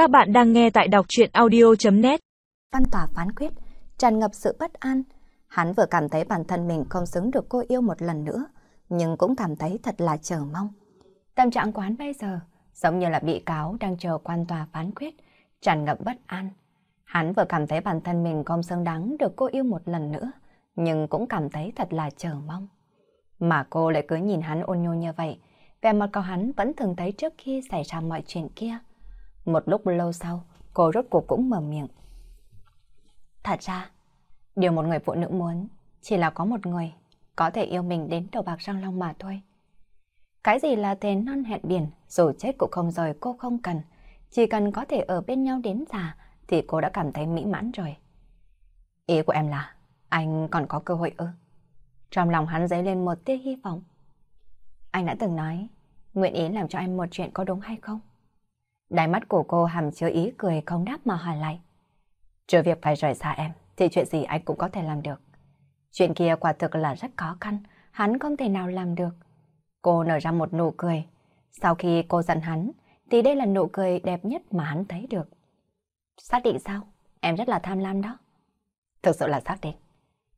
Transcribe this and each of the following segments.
Các bạn đang nghe tại đọc chuyện audio.net Văn tòa phán quyết, tràn ngập sự bất an. Hắn vừa cảm thấy bản thân mình không xứng được cô yêu một lần nữa, nhưng cũng cảm thấy thật là chờ mong. Tâm trạng quán bây giờ, giống như là bị cáo đang chờ quan tòa phán quyết, tràn ngập bất an. Hắn vừa cảm thấy bản thân mình không xứng đáng được cô yêu một lần nữa, nhưng cũng cảm thấy thật là chờ mong. Mà cô lại cứ nhìn hắn ôn nhu như vậy, vẻ mặt của hắn vẫn thường thấy trước khi xảy ra mọi chuyện kia. Một lúc lâu sau, cô rốt cuộc cũng mở miệng. Thật ra, điều một người phụ nữ muốn chỉ là có một người có thể yêu mình đến đầu bạc răng long mà thôi. Cái gì là thế non hẹn biển, dù chết cũng không rời cô không cần. Chỉ cần có thể ở bên nhau đến già thì cô đã cảm thấy mỹ mãn rồi. Ý của em là, anh còn có cơ hội ư? Trong lòng hắn dấy lên một tia hy vọng. Anh đã từng nói, nguyện ý làm cho em một chuyện có đúng hay không? Đáy mắt của cô hàm chứa ý cười không đáp mà hỏi lại. Trừ việc phải rời xa em, thì chuyện gì anh cũng có thể làm được. Chuyện kia quả thực là rất khó khăn, hắn không thể nào làm được. Cô nở ra một nụ cười. Sau khi cô giận hắn, thì đây là nụ cười đẹp nhất mà hắn thấy được. Xác định sao? Em rất là tham lam đó. Thực sự là xác định.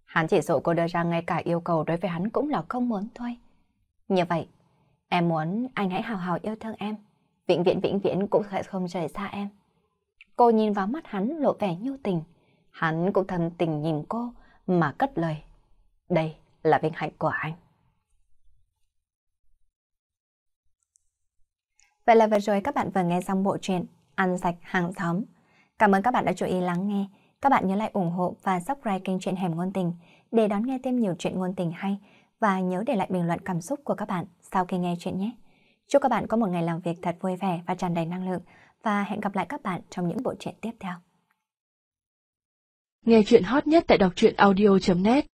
Hắn chỉ dụ cô đưa ra ngay cả yêu cầu đối với hắn cũng là không muốn thôi. Như vậy, em muốn anh hãy hào hào yêu thương em. Vĩnh viễn vĩnh viễn cũng sẽ không rời xa em. Cô nhìn vào mắt hắn lộ vẻ nhu tình. Hắn cũng thầm tình nhìn cô mà cất lời. Đây là vinh hạnh của anh. Vậy là vừa rồi các bạn vừa nghe xong bộ truyện Ăn sạch hàng xóm. Cảm ơn các bạn đã chú ý lắng nghe. Các bạn nhớ lại ủng hộ và subscribe kênh truyện Hẻm Ngôn Tình để đón nghe thêm nhiều chuyện ngôn tình hay và nhớ để lại bình luận cảm xúc của các bạn sau khi nghe chuyện nhé. Chúc các bạn có một ngày làm việc thật vui vẻ và tràn đầy năng lượng và hẹn gặp lại các bạn trong những bộ truyện tiếp theo. Nghe chuyện hot nhất tại đọc truyện audio.net